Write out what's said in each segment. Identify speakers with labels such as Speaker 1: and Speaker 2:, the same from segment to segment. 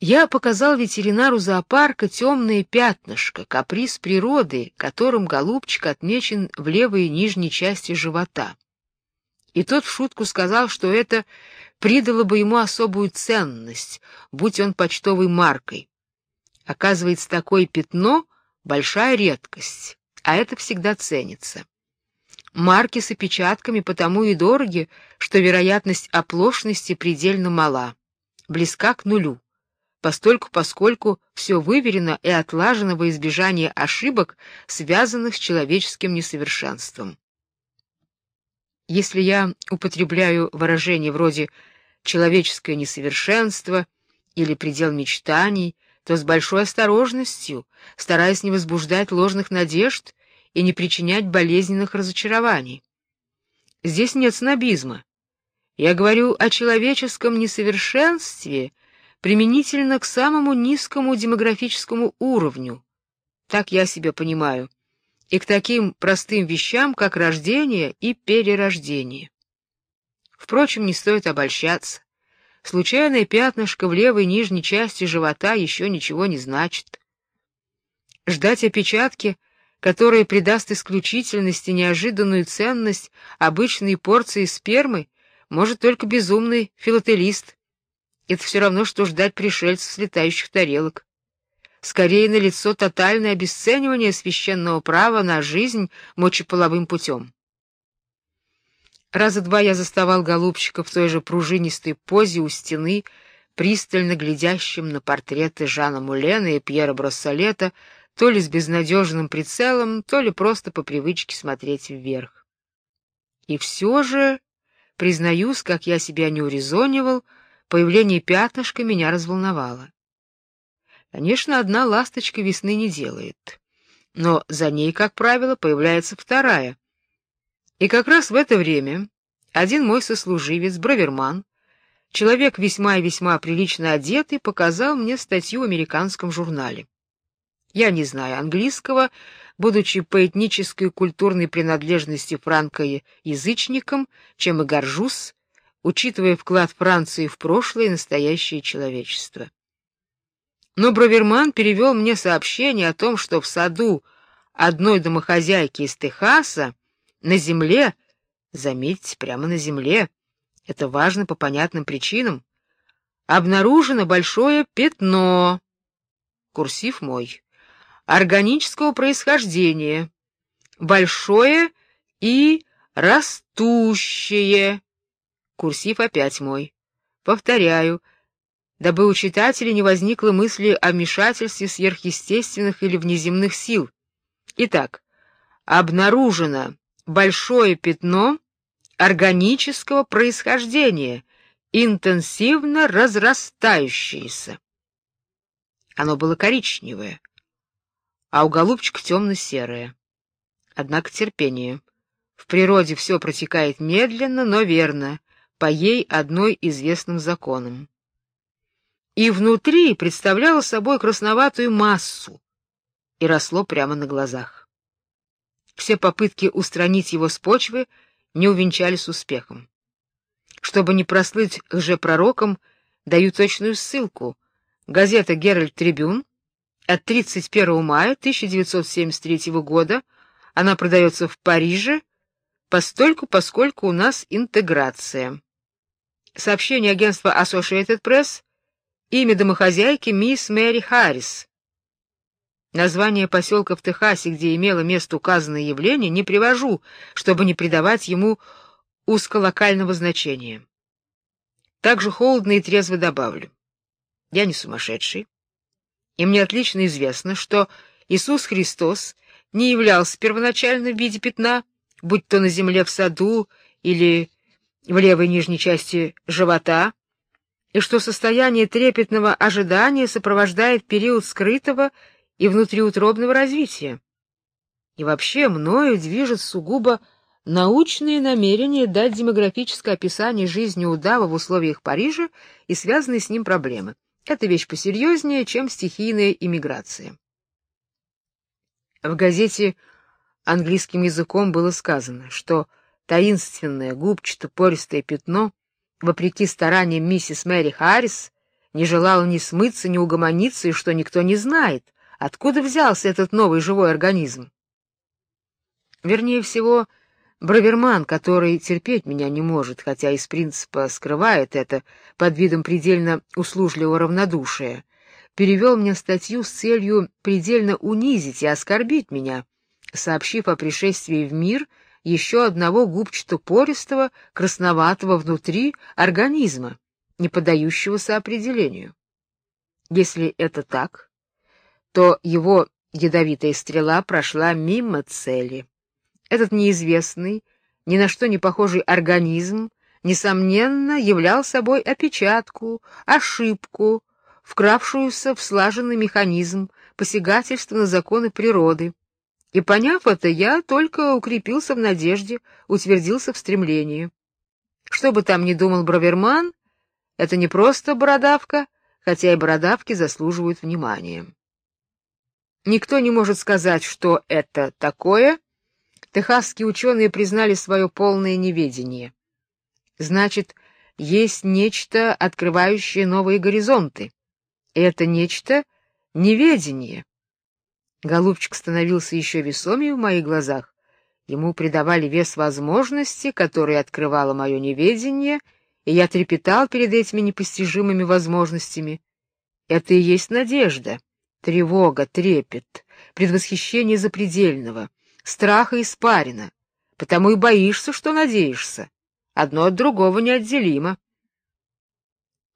Speaker 1: Я показал ветеринару зоопарка темное пятнышко, каприз природы, которым голубчик отмечен в левой нижней части живота. И тот в шутку сказал, что это придало бы ему особую ценность, будь он почтовой маркой. Оказывается, такое пятно — большая редкость, а это всегда ценится. Марки с опечатками потому и дороги, что вероятность оплошности предельно мала, близка к нулю постольку поскольку все выверено и отлажено во избежание ошибок, связанных с человеческим несовершенством. Если я употребляю выражения вроде «человеческое несовершенство» или «предел мечтаний», то с большой осторожностью, стараясь не возбуждать ложных надежд и не причинять болезненных разочарований. Здесь нет снобизма. Я говорю о человеческом несовершенстве — применительно к самому низкому демографическому уровню. Так я себя понимаю. И к таким простым вещам, как рождение и перерождение. Впрочем, не стоит обольщаться. Случайное пятнышко в левой нижней части живота еще ничего не значит. Ждать опечатки, которая придаст исключительности неожиданную ценность обычной порции спермы, может только безумный филателист. Это все равно, что ждать пришельцев с летающих тарелок. Скорее налицо тотальное обесценивание священного права на жизнь мочеполовым путем. Раза два я заставал голубчика в той же пружинистой позе у стены, пристально глядящим на портреты Жана Мулена и Пьера Броссолета, то ли с безнадежным прицелом, то ли просто по привычке смотреть вверх. И все же, признаюсь, как я себя не урезонивал, Появление пятнышка меня разволновало. Конечно, одна ласточка весны не делает, но за ней, как правило, появляется вторая. И как раз в это время один мой сослуживец, браверман, человек весьма и весьма прилично одетый, показал мне статью в американском журнале. Я не знаю английского, будучи по этнической и культурной принадлежности франкоязычником, чем и горжусь, учитывая вклад Франции в прошлое и настоящее человечество. Но Броверман перевел мне сообщение о том, что в саду одной домохозяйки из Техаса на земле, заметьте, прямо на земле, это важно по понятным причинам, обнаружено большое пятно, курсив мой, органического происхождения, большое и растущее, Курсив опять мой. Повторяю, дабы у читателей не возникло мысли о вмешательстве сверхъестественных или внеземных сил. Итак, обнаружено большое пятно органического происхождения, интенсивно разрастающееся. Оно было коричневое, а у голубчика темно-серое. Однако терпение. В природе все протекает медленно, но верно по ей одной известным законам. И внутри представляло собой красноватую массу и росло прямо на глазах. Все попытки устранить его с почвы не увенчались успехом. Чтобы не прослыть лжепророком, даю точную ссылку. Газета Геральт Трибюн от 31 мая 1973 года. Она продается в Париже, постольку, поскольку у нас интеграция. Сообщение агентства Associated Press, имя домохозяйки мисс Мэри Харрис. Название поселка в Техасе, где имело место указанное явление, не привожу, чтобы не придавать ему узколокального значения. Также холодно и трезво добавлю. Я не сумасшедший, и мне отлично известно, что Иисус Христос не являлся первоначально в виде пятна, будь то на земле в саду или в левой нижней части живота, и что состояние трепетного ожидания сопровождает период скрытого и внутриутробного развития. И вообще мною движет сугубо научные намерения дать демографическое описание жизни удава в условиях Парижа и связанные с ним проблемы. Это вещь посерьезнее, чем стихийная иммиграция. В газете английским языком было сказано, что таинственное губчато-пористое пятно, вопреки стараниям миссис Мэри Харрис, не желала ни смыться, ни угомониться, и что никто не знает, откуда взялся этот новый живой организм. Вернее всего, Браверман, который терпеть меня не может, хотя из принципа скрывает это под видом предельно услужливого равнодушия, перевел мне статью с целью предельно унизить и оскорбить меня, сообщив о пришествии в мир еще одного губчато-пористого, красноватого внутри организма, не поддающегося определению. Если это так, то его ядовитая стрела прошла мимо цели. Этот неизвестный, ни на что не похожий организм, несомненно, являл собой опечатку, ошибку, вкравшуюся в слаженный механизм посягательства на законы природы. И поняв это, я только укрепился в надежде, утвердился в стремлении. Что бы там ни думал Браверман, это не просто бородавка, хотя и бородавки заслуживают внимания. Никто не может сказать, что это такое, техасские ученые признали свое полное неведение. Значит, есть нечто, открывающее новые горизонты. И это нечто — неведение. Голубчик становился еще весомее в моих глазах. Ему придавали вес возможности, которые открывало мое неведение, и я трепетал перед этими непостижимыми возможностями. Это и есть надежда, тревога, трепет, предвосхищение запредельного страха испарина, потому и боишься, что надеешься. Одно от другого неотделимо.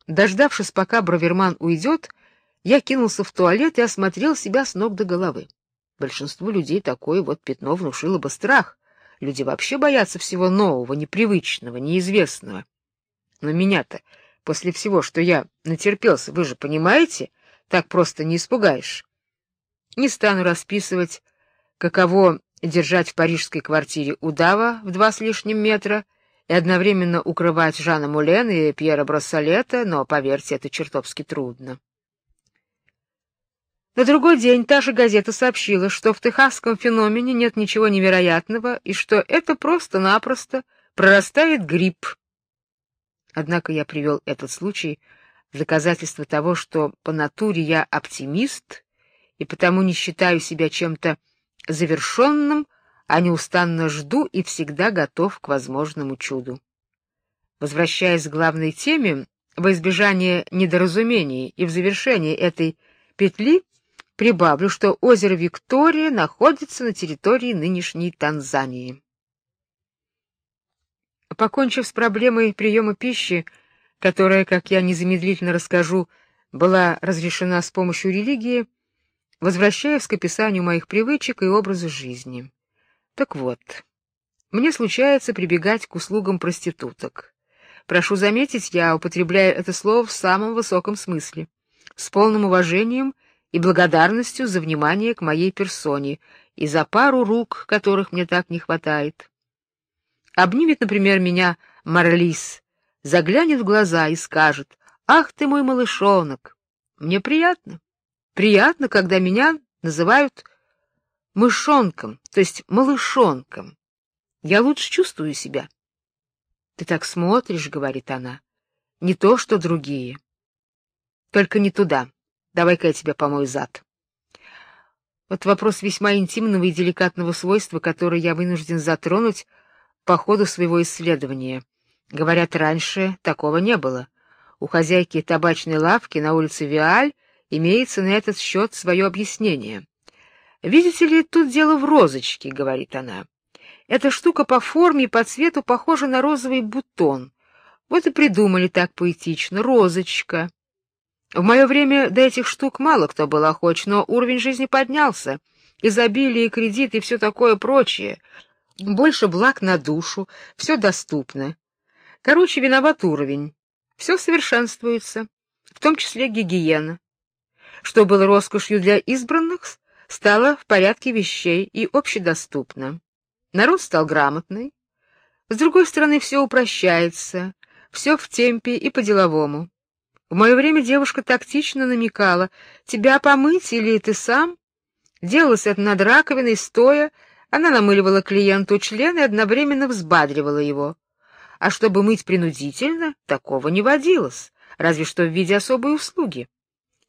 Speaker 1: Дождавшись, пока Браверман уйдет, я кинулся в туалет и осмотрел себя с ног до головы. Большинству людей такое вот пятно внушило бы страх. Люди вообще боятся всего нового, непривычного, неизвестного. Но меня-то, после всего, что я натерпелся, вы же понимаете, так просто не испугаешь. Не стану расписывать, каково держать в парижской квартире удава в два с лишним метра и одновременно укрывать Жана Мулен и Пьера Брассолета, но, поверьте, это чертовски трудно. На другой день та же газета сообщила, что в техасском феномене нет ничего невероятного и что это просто-напросто прорастает грипп. Однако я привел этот случай в доказательство того, что по натуре я оптимист и потому не считаю себя чем-то завершенным, а неустанно жду и всегда готов к возможному чуду. Возвращаясь к главной теме, во избежание недоразумений и в завершении этой петли прибавлю, что озеро Виктория находится на территории нынешней Танзании. Покончив с проблемой приема пищи, которая, как я незамедлительно расскажу, была разрешена с помощью религии, возвращаясь к описанию моих привычек и образа жизни. Так вот, мне случается прибегать к услугам проституток. Прошу заметить, я употребляю это слово в самом высоком смысле, с полным уважением и благодарностью за внимание к моей персоне и за пару рук, которых мне так не хватает. Обнимет, например, меня Марлис, заглянет в глаза и скажет: "Ах ты мой малышонок". Мне приятно. Приятно, когда меня называют мышонком, то есть малышонком. Я лучше чувствую себя. Ты так смотришь, говорит она. Не то, что другие. Только не туда. Давай-ка я тебя помою зад. Вот вопрос весьма интимного и деликатного свойства, который я вынужден затронуть по ходу своего исследования. Говорят, раньше такого не было. У хозяйки табачной лавки на улице Виаль имеется на этот счет свое объяснение. Видите ли, тут дело в розочке, говорит она. Эта штука по форме и по цвету похожа на розовый бутон. Вот и придумали так поэтично розочка. В мое время до этих штук мало кто был охоч, но уровень жизни поднялся. Изобилие, кредит и все такое прочее. Больше благ на душу, все доступно. Короче, виноват уровень. Все совершенствуется, в том числе гигиена что было роскошью для избранных, стало в порядке вещей и общедоступно. Народ стал грамотный. С другой стороны, все упрощается, все в темпе и по-деловому. В мое время девушка тактично намекала: "Тебя помыть или ты сам?" Делалось это над раковиной стоя, она намыливала клиенту член и одновременно взбадривала его. А чтобы мыть принудительно, такого не водилось. разве что в виде особой услуги.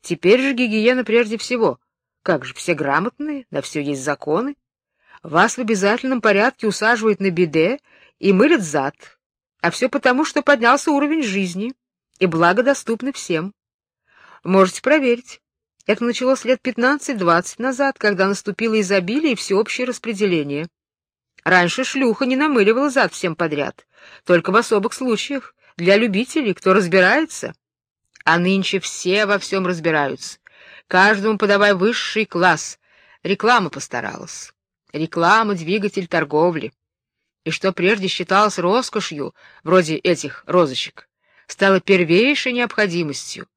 Speaker 1: Теперь же гигиена прежде всего. Как же, все грамотные, на все есть законы. Вас в обязательном порядке усаживают на биде и мылят зад. А все потому, что поднялся уровень жизни, и благо доступны всем. Можете проверить. Это началось лет 15-20 назад, когда наступило изобилие и всеобщее распределение. Раньше шлюха не намыливала зад всем подряд, только в особых случаях, для любителей, кто разбирается. А нынче все во всем разбираются. Каждому подавай высший класс. Реклама постаралась. Реклама — двигатель торговли. И что прежде считалось роскошью, вроде этих розочек, стало первейшей необходимостью.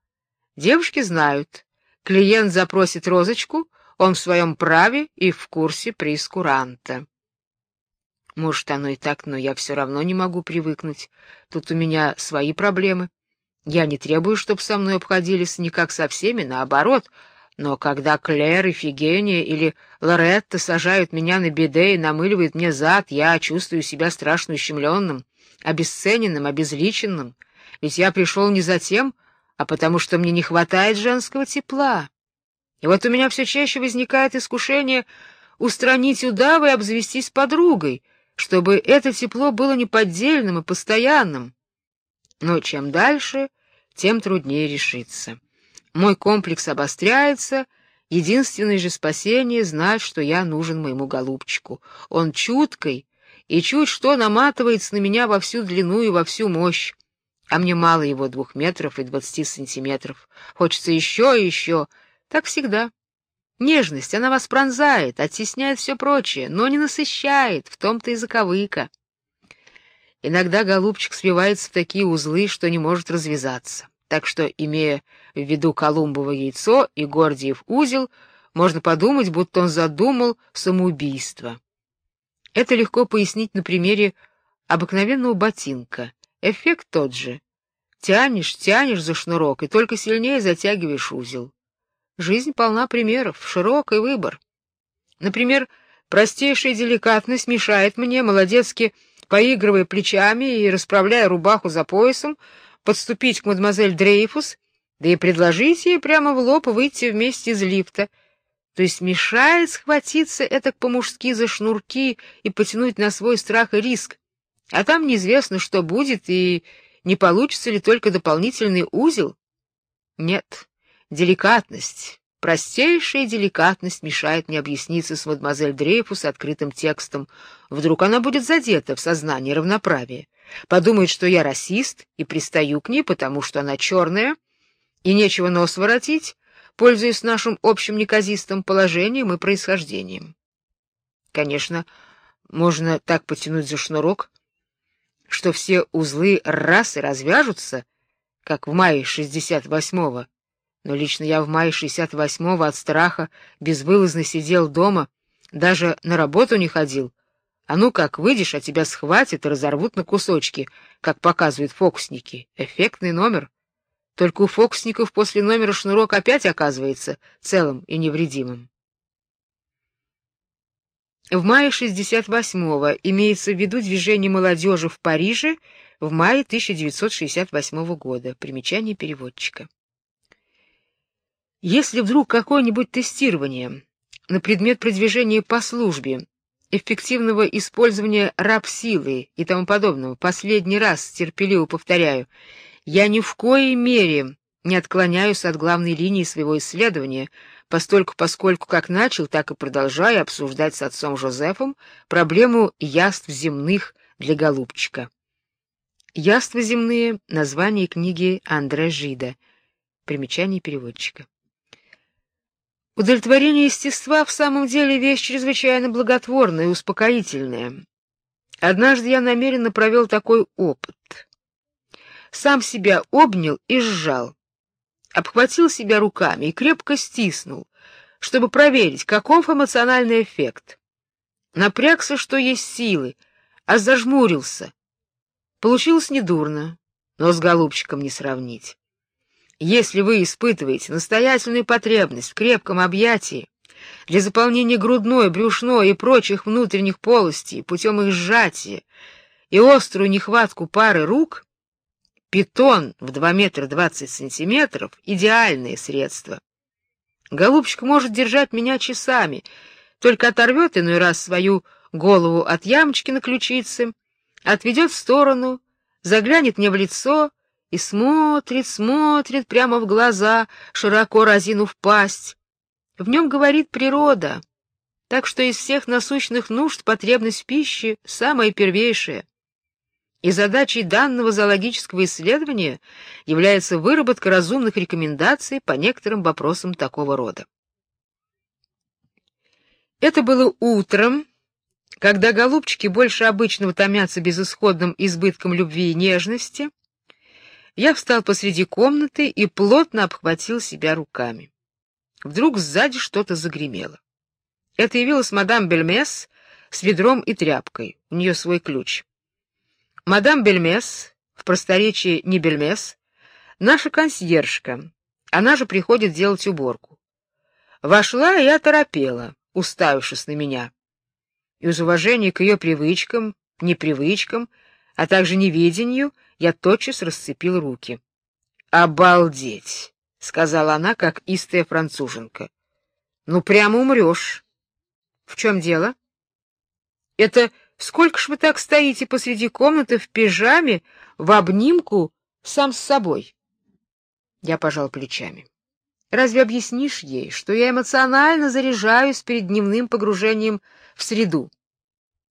Speaker 1: Девушки знают, клиент запросит розочку, он в своем праве и в курсе прескуранта. Может, оно и так, но я все равно не могу привыкнуть. Тут у меня свои проблемы. Я не требую, чтобы со мной обходились не как со всеми, наоборот. Но когда Клэр и Фигения или Лоретта сажают меня на беде и намыливают мне зад, я чувствую себя страшно ущемленным, обесцененным, обезличенным. Ведь я пришел не за тем, а потому что мне не хватает женского тепла. И вот у меня все чаще возникает искушение устранить удавы и обзавестись подругой — чтобы это тепло было неподдельным и постоянным. Но чем дальше, тем труднее решиться. Мой комплекс обостряется, единственное же спасение — знать, что я нужен моему голубчику. Он чуткой, и чуть что наматывается на меня во всю длину и во всю мощь. А мне мало его двух метров и двадцати сантиметров. Хочется еще и еще. Так всегда. Нежность, она вас пронзает, оттесняет все прочее, но не насыщает, в том-то и заковыка. Иногда голубчик свивается в такие узлы, что не может развязаться. Так что, имея в виду Колумбово яйцо и Гордиев узел, можно подумать, будто он задумал самоубийство. Это легко пояснить на примере обыкновенного ботинка. Эффект тот же. Тянешь, тянешь за шнурок и только сильнее затягиваешь узел. Жизнь полна примеров, широкий выбор. Например, простейшая деликатность мешает мне, молодецки поигрывая плечами и расправляя рубаху за поясом, подступить к мадемуазель Дрейфус, да и предложить ей прямо в лоб выйти вместе из лифта. То есть мешает схватиться это по-мужски за шнурки и потянуть на свой страх и риск. А там неизвестно, что будет, и не получится ли только дополнительный узел. Нет, Деликатность, простейшая деликатность мешает мне объясниться с мадемуазель Дрейфус открытым текстом. Вдруг она будет задета в сознании равноправия, подумает, что я расист и пристаю к ней, потому что она черная, и нечего нос воротить, пользуясь нашим общим неказистым положением и происхождением. Конечно, можно так потянуть за шнурок, что все узлы раз и развяжутся, как в мае шестьдесят восьмого, но лично я в мае 68-го от страха безвылазно сидел дома, даже на работу не ходил. А ну как выйдешь, а тебя схватят и разорвут на кусочки, как показывают фокусники. Эффектный номер. Только у фокусников после номера шнурок опять оказывается целым и невредимым. В мае 68-го имеется в виду движение молодежи в Париже в мае 1968 года. Примечание переводчика. Если вдруг какое-нибудь тестирование на предмет продвижения по службе, эффективного использования раб-силы и тому подобного, последний раз терпеливо повторяю, я ни в коей мере не отклоняюсь от главной линии своего исследования, постольку поскольку как начал, так и продолжаю обсуждать с отцом Жозефом проблему яств земных для голубчика. Яства земные — название книги Андре Жида. Примечание переводчика. Удовлетворение естества в самом деле вещь чрезвычайно благотворная и успокоительная. Однажды я намеренно провел такой опыт. Сам себя обнял и сжал, обхватил себя руками и крепко стиснул, чтобы проверить, каков эмоциональный эффект. Напрягся, что есть силы, а зажмурился. Получилось недурно, но с голубчиком не сравнить. Если вы испытываете настоятельную потребность в крепком объятии для заполнения грудной, брюшной и прочих внутренних полостей путем их сжатия и острую нехватку пары рук, питон в 2 метра 20 сантиметров — идеальное средство. Голубчик может держать меня часами, только оторвет иной раз свою голову от ямочки на ключице, отведет в сторону, заглянет мне в лицо и смотрит, смотрит прямо в глаза, широко разинув пасть. В нем говорит природа, так что из всех насущных нужд потребность в пище самая первейшая. И задачей данного зоологического исследования является выработка разумных рекомендаций по некоторым вопросам такого рода. Это было утром, когда голубчики больше обычного томятся безысходным избытком любви и нежности. Я встал посреди комнаты и плотно обхватил себя руками. Вдруг сзади что-то загремело. Это явилась мадам Бельмес с ведром и тряпкой. У нее свой ключ. Мадам Бельмес, в просторечии не Бельмес, наша консьержка. Она же приходит делать уборку. Вошла я торопела, уставившись на меня. И из уважения к ее привычкам, непривычкам, а также неведению, я тотчас расцепил руки. «Обалдеть!» — сказала она, как истая француженка. «Ну, прямо умрешь». «В чем дело?» «Это Сколько ж вы так стоите посреди комнаты в пижаме, в обнимку, сам с собой? Я пожал плечами. Разве объяснишь ей, что я эмоционально заряжаюсь перед дневным погружением в среду?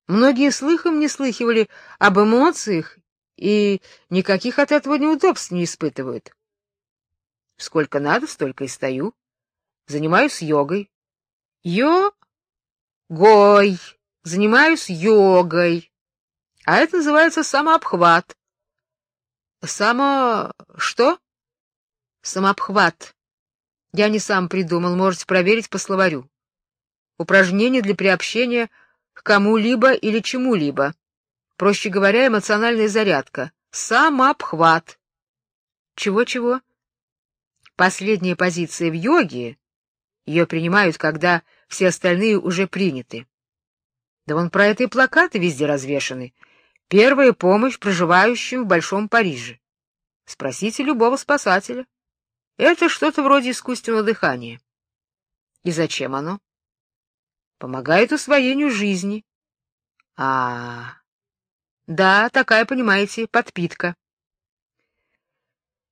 Speaker 1: Многие слыхом не слыхивали об эмоциях и никаких от этого неудобств не испытывают. Сколько надо, столько и стою. Занимаюсь йогой. Йо-гой. Занимаюсь йогой. А это называется самообхват. Само... что? Самообхват. Я не сам придумал, можете проверить по словарю. Упражнение для приобщения к кому-либо или чему-либо. Проще говоря, эмоциональная зарядка. Самообхват. Чего-чего? Последняя позиция в йоге. Ее принимают, когда все остальные уже приняты. Да вон про это и плакаты везде развешаны. Первая помощь проживающим в Большом Париже. Спросите любого спасателя. Это что-то вроде искусственного дыхания. И зачем оно? Помогает усвоению жизни. А, -а, а Да, такая, понимаете, подпитка.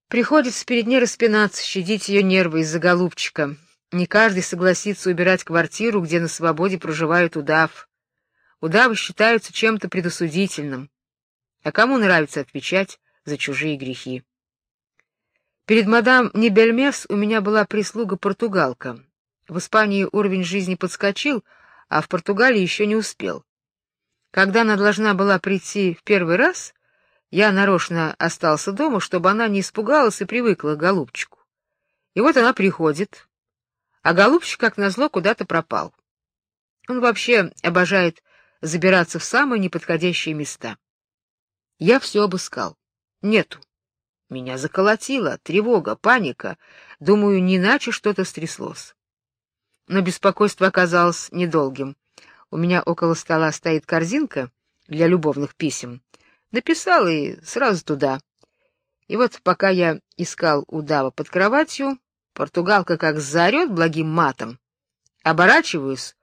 Speaker 1: Приходится перед ней распинаться, щадить ее нервы из-за голубчика. Не каждый согласится убирать квартиру, где на свободе проживает удав. Удавы считаются чем-то предосудительным. А кому нравится отвечать за чужие грехи? Перед мадам Небельмес у меня была прислуга-португалка. В Испании уровень жизни подскочил, а в Португалии еще не успел. Когда она должна была прийти в первый раз, я нарочно остался дома, чтобы она не испугалась и привыкла к голубчику. И вот она приходит, а голубчик, как назло, куда-то пропал. Он вообще обожает забираться в самые неподходящие места. Я все обыскал. Нету. Меня заколотило, тревога, паника. Думаю, не иначе что-то стряслось. Но беспокойство оказалось недолгим. У меня около стола стоит корзинка для любовных писем. Написал и сразу туда. И вот пока я искал удава под кроватью, португалка как заорет благим матом. Оборачиваюсь,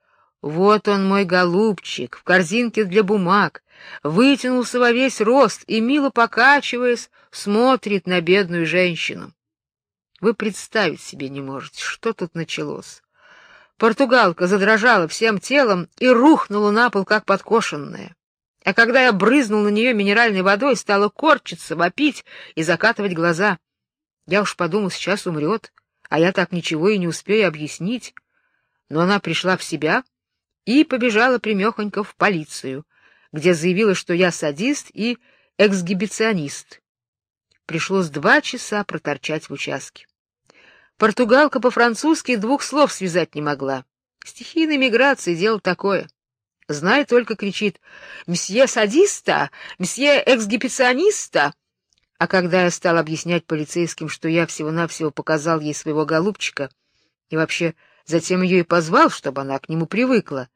Speaker 1: вот он, мой голубчик, в корзинке для бумаг, вытянулся во весь рост и, мило покачиваясь, смотрит на бедную женщину. Вы представить себе не можете, что тут началось. Португалка задрожала всем телом и рухнула на пол, как подкошенная. А когда я брызнул на нее минеральной водой, стала корчиться, вопить и закатывать глаза. Я уж подумал, сейчас умрет, а я так ничего и не успею объяснить. Но она пришла в себя и побежала примехонько в полицию, где заявила, что я садист и эксгибиционист. Пришлось два часа проторчать в участке. Португалка по-французски двух слов связать не могла. Стихийная миграция — дело такое. Знай только кричит «Мсье садиста! Мсье эксгибициониста!» А когда я стал объяснять полицейским, что я всего-навсего показал ей своего голубчика и вообще затем ее и позвал, чтобы она к нему привыкла.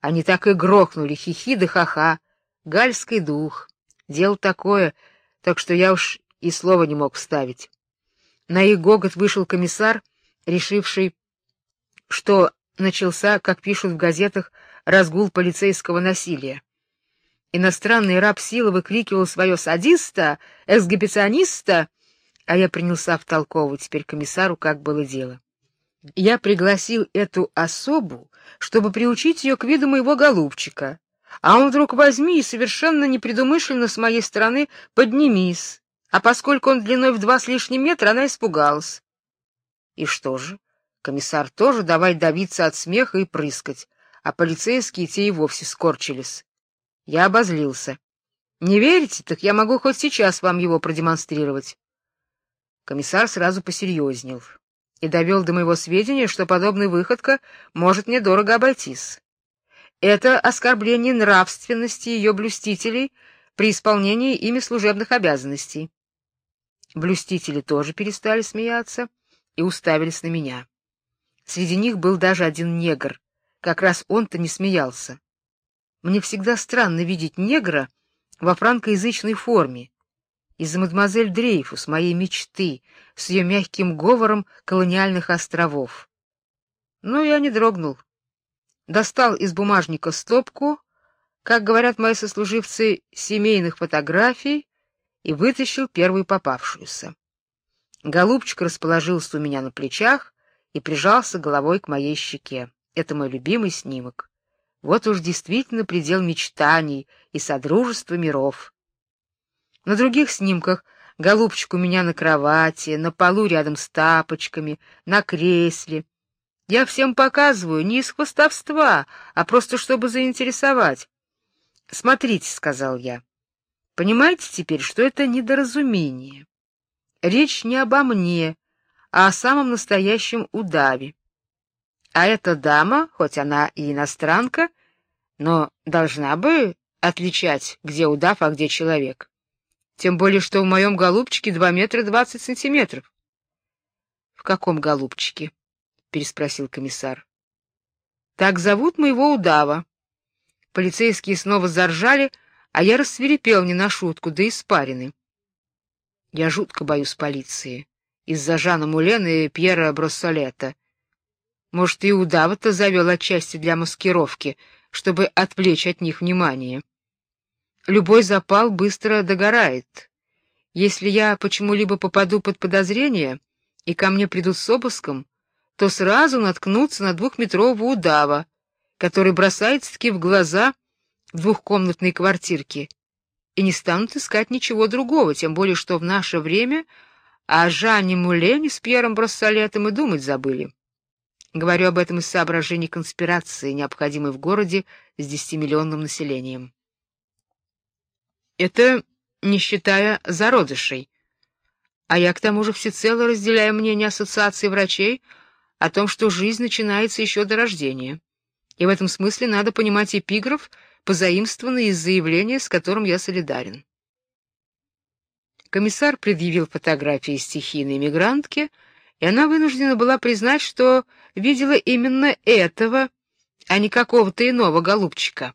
Speaker 1: Они так и грохнули хихи да ха-ха. Гальский дух. Дело такое, так что я уж и слова не мог вставить. На их гогот вышел комиссар, решивший, что начался, как пишут в газетах, разгул полицейского насилия. Иностранный раб силы выкрикивал свое «садиста», «эксгибициониста», а я принялся втолковывать теперь комиссару, как было дело. Я пригласил эту особу, чтобы приучить ее к виду моего голубчика, а он вдруг возьми и совершенно непредумышленно с моей стороны поднимись, а поскольку он длиной в два с лишним метра, она испугалась. И что же? Комиссар тоже давай давиться от смеха и прыскать, а полицейские те и вовсе скорчились. Я обозлился. Не верите, так я могу хоть сейчас вам его продемонстрировать. Комиссар сразу посерьезнел и довел до моего сведения, что подобная выходка может мне дорого обойтись. Это оскорбление нравственности ее блюстителей при исполнении ими служебных обязанностей. Блюстители тоже перестали смеяться и уставились на меня. Среди них был даже один негр. Как раз он-то не смеялся. Мне всегда странно видеть негра во франкоязычной форме. Из-за мадемуазель Дрейфус, моей мечты, с ее мягким говором колониальных островов. Но я не дрогнул. Достал из бумажника стопку, как говорят мои сослуживцы, семейных фотографий и вытащил первую попавшуюся. Голубчик расположился у меня на плечах и прижался головой к моей щеке. Это мой любимый снимок. Вот уж действительно предел мечтаний и содружества миров. На других снимках голубчик у меня на кровати, на полу рядом с тапочками, на кресле. Я всем показываю не из хвостовства, а просто чтобы заинтересовать. Смотрите, сказал я. Понимаете теперь, что это недоразумение? Речь не обо мне, а о самом настоящем удаве. А эта дама, хоть она и иностранка, но должна бы отличать, где удав, а где человек. Тем более, что в моем голубчике два метра двадцать сантиметров. — В каком голубчике? — переспросил комиссар. — Так зовут моего удава. Полицейские снова заржали, а я рассверепел не на шутку, да испарины. Я жутко боюсь полиции из-за Жана Мулена и Пьера Броссолета. Может, и удава-то завел отчасти для маскировки, чтобы отвлечь от них внимание. Любой запал быстро догорает. Если я почему-либо попаду под подозрение, и ко мне придут с обыском, то сразу наткнутся на двухметрового удава, который бросается-таки в глаза в двухкомнатной квартирке, и не станут искать ничего другого, тем более что в наше время о Жанне Мулене с Пьером Броссолетом и думать забыли. Говорю об этом из соображений конспирации, необходимой в городе с десятимиллионным населением. Это не считая зародышей. А я к тому же всецело разделяю мнение ассоциации врачей о том, что жизнь начинается еще до рождения. И в этом смысле надо понимать эпиграф, позаимствованный из заявления, с которым я солидарен. Комиссар предъявил фотографии стихийной мигрантки, и она вынуждена была признать, что видела именно этого, а не какого-то иного голубчика.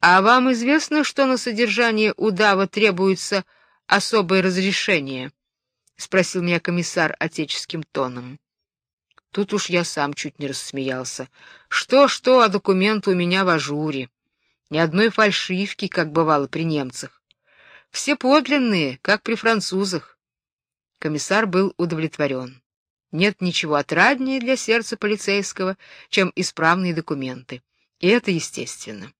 Speaker 1: А вам известно, что на содержание удава требуется особое разрешение? спросил меня комиссар отеческим тоном. Тут уж я сам чуть не рассмеялся. Что что, а документ у меня в ажуре. Ни одной фальшивки, как бывало при немцах. Все подлинные, как при французах. Комиссар был удовлетворен. Нет ничего отраднее для сердца полицейского, чем исправные документы. И это естественно.